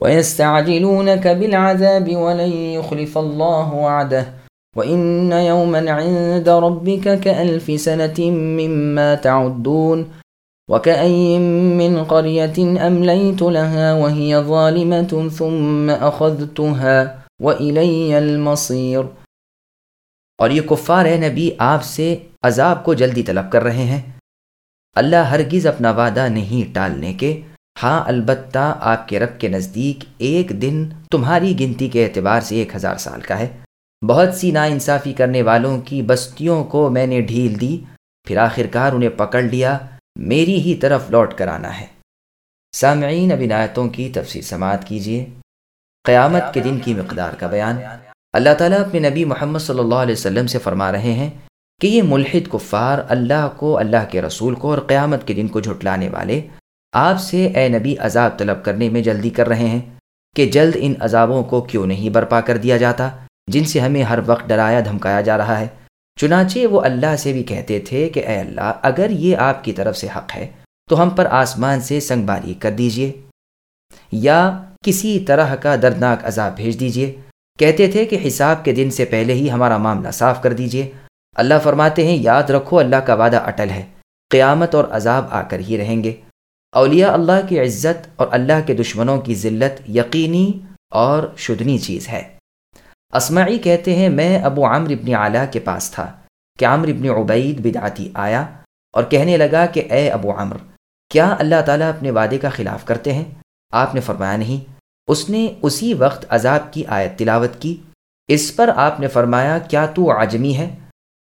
ويستعجلونك بالعذاب ولن يخلف الله وعده وإن يوما عند ربك كألف سنة مما تعدون وكأي من قرية أمليت لها وهي ظالمة ثم أخذتها وإلي المصير اور یہ کفار اے نبی، آپ سے عذاب کو جلدی طلب کر رہے ہیں۔ اللہ ہرگز اپنا وعدہ نہیں ٹالنے کے ہاں البتہ آپ کے رب کے نزدیک ایک دن تمہاری گنتی کے اعتبار سے ایک ہزار سال کا ہے۔ بہت سی نا انصافی کرنے والوں کی بستیوں کو میں نے ڈھیل دی، پھر آخر کار انہیں پکڑ لیا، میری ہی طرف لوٹ کر آنا ہے۔ سامعین، اب عنایتوں کی تفصیل سماعت کیجیے۔ قیامت کے دن کی مقدار کا بیان۔ اللہ تعالیٰ اپنے نبی محمد صلی اللہ علیہ وسلم سے فرما رہے ہیں کہ یہ ملحد کفار اللہ کو، اللہ کے رسول کو اور قیامت کے دن کو جھٹلانے والے آپ سے اے نبی عذاب طلب کرنے میں جلدی کر رہے ہیں کہ جلد ان عذابوں کو کیوں نہیں برپا کر دیا جاتا جن سے ہمیں ہر وقت ڈرایا دھمکایا جا رہا ہے۔ چنانچہ وہ اللہ سے بھی کہتے تھے کہ اے اللہ، اگر یہ آپ کی طرف سے حق ہے، تو ہم پر آسمان سے سنگ باری کر دیجیے۔ یا کسی طرح کا دردناک عذاب بھیج دیجیے۔ کہتے تھے کہ حساب کے دن سے پہلے ہی ہمارا معاملہ صاف کر دیجیے۔ اللہ فرماتے ہیں، یاد رکھو اللہ کا وعدہ اٹل ہے۔ قیامت اور عذاب آ کر ہی رہیں گے۔ اولیاء اللہ کی عزت اور اللہ کے دشمنوں کی ذلت یقینی اور شدنی چیز ہے۔ اسمعی کہتے ہیں، میں ابو عامر ابن اعلیٰ کے پاس تھا۔ کہ عامر ابن عبید بدعتی آیا اور کہنے لگا کہ اے ابو عامر کیا اللہ تعالیٰ اپنے وعدے کا خلاف کرتے ہیں؟ آپ نے فرمایا نہیں۔ اس نے اسی وقت عذاب کی آیت تلاوت کی۔ اس پر آپ نے فرمایا، کیا تو عجمی ہے؟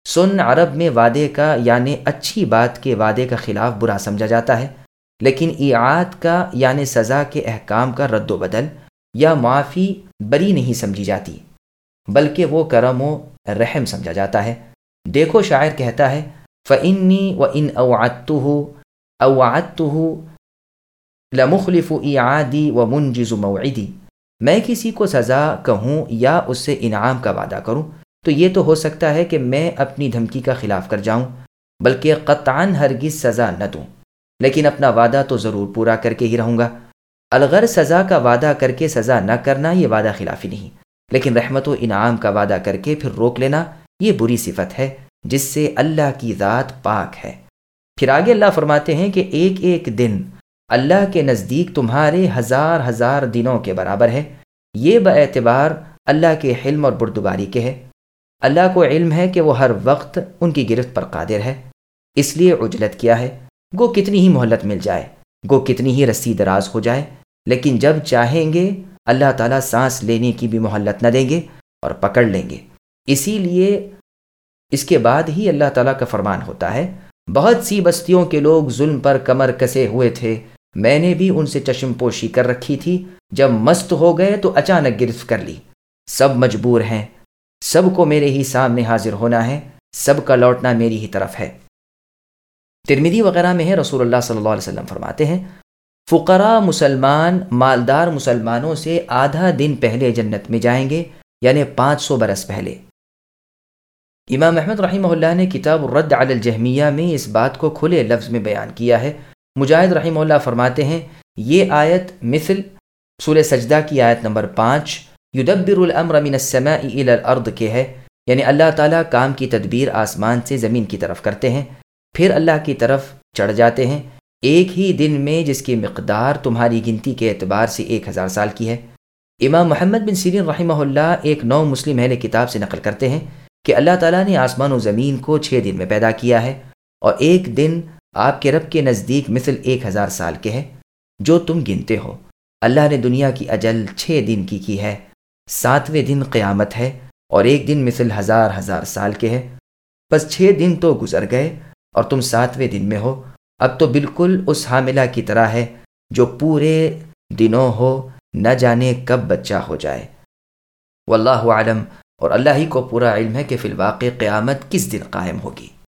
سن عرب میں وعدے کا یعنی اچھی بات کے وعدے کا خلاف برا سمجھا جاتا ہے۔ لیکن ایعاد کا یعنی سزا کے احکام کا رد و بدل یا معافی بری نہیں سمجھی جاتی، بلکہ وہ کرم و رحم سمجھا جاتا ہے۔ دیکھو شاعر کہتا ہے فعنی و ان اوعت اوعت لمخلف اعادی و منجز موعدی میں کسی کو سزا کہوں یا اس سے انعام کا وعدہ کروں، تو یہ تو ہو سکتا ہے کہ میں اپنی دھمکی کا خلاف کر جاؤں، بلکہ قطعاً ہرگز سزا نہ دوں۔ لیکن اپنا وعدہ تو ضرور پورا کر کے ہی رہوں گا۔ الغر سزا کا وعدہ کر کے سزا نہ کرنا یہ وعدہ خلافی نہیں۔ لیکن رحمت و انعام کا وعدہ کر کے پھر روک لینا یہ بری صفت ہے، جس سے اللہ کی ذات پاک ہے۔ پھر آگے اللہ فرماتے ہیں کہ ایک ایک دن اللہ کے نزدیک تمہارے ہزار ہزار دنوں کے برابر ہے۔ یہ بعتبار اللہ کے حلم اور بردباری کے ہے۔ اللہ کو علم ہے کہ وہ ہر وقت ان کی گرفت پر قادر ہے۔ اس لیے عجلت کیا ہے۔ گو کتنی ہی مہلت مل جائے، گو کتنی ہی رسی دراز ہو جائے، لیکن جب چاہیں گے، اللہ تعالیٰ سانس لینے کی بھی مہلت نہ دیں گے اور پکڑ لیں گے۔ اسی لیے اس کے بعد ہی اللہ تعالیٰ کا فرمان ہوتا ہے، بہت سی بستیوں کے لوگ ظلم پر کمر کسے ہوئے تھے۔ میں نے بھی ان سے چشم پوشی کر رکھی تھی۔ جب مست ہو گئے تو اچانک گرفت کر لی۔ سب مجبور ہیں۔ سب کو میرے ہی سامنے حاضر ہونا ہے۔ سب کا لوٹنا میری ہی طرف ہے۔ ترمیدی وغیرہ میں ہے، رسول اللہ صلی اللہ علیہ وسلم فرماتے ہیں، فقراء مسلمان، مالدار مسلمانوں سے آدھا دن پہلے جنت میں جائیں گے یعنی پانچ سو برس پہلے۔ امام احمد رحمہ اللہ نے کتاب الرد علی الجہمیہ میں اس بات کو کھلے لفظ میں بیان کیا ہے۔ مجاہد رحمہ اللہ فرماتے ہیں، یہ آیت مثل سورہ سجدہ کی آیت نمبر پانچ، یدبر الامر من السماء الى الارض کے ہے یعنی اللہ تعالیٰ کام کی تدبیر آسمان سے زمین کی طرف کرتے ہیں۔ پھر اللہ کی طرف چڑھ جاتے ہیں۔ ایک ہی دن میں جس کی مقدار تمہاری گنتی کے اعتبار سے ایک ہزار سال کی ہے۔ امام محمد بن سیرین رحمہ اللہ ایک نو مسلم اہل کتاب سے نقل کرتے ہیں کہ اللہ تعالیٰ نے آسمان و زمین کو چھ دن میں پیدا کیا ہے اور ایک دن آپ کے رب کے نزدیک مثل ایک ہزار سال کے ہے جو تم گنتے ہو۔ اللہ نے دنیا کی اجل چھ دن کی کی ہے۔ ساتویں دن قیامت ہے اور ایک دن مثل ہزار ہزار سال کے ہے بس چھ دن تو گزر گئے۔ اور تم ساتویں دن میں ہو۔ اب تو بالکل اس حاملہ کی طرح ہے جو پورے دنوں ہو، نہ جانے کب بچہ ہو جائے۔ واللہ عالم اور اللہ ہی کو پورا علم ہے کہ فی الواقع قیامت کس دن قائم ہوگی۔